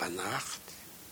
Panart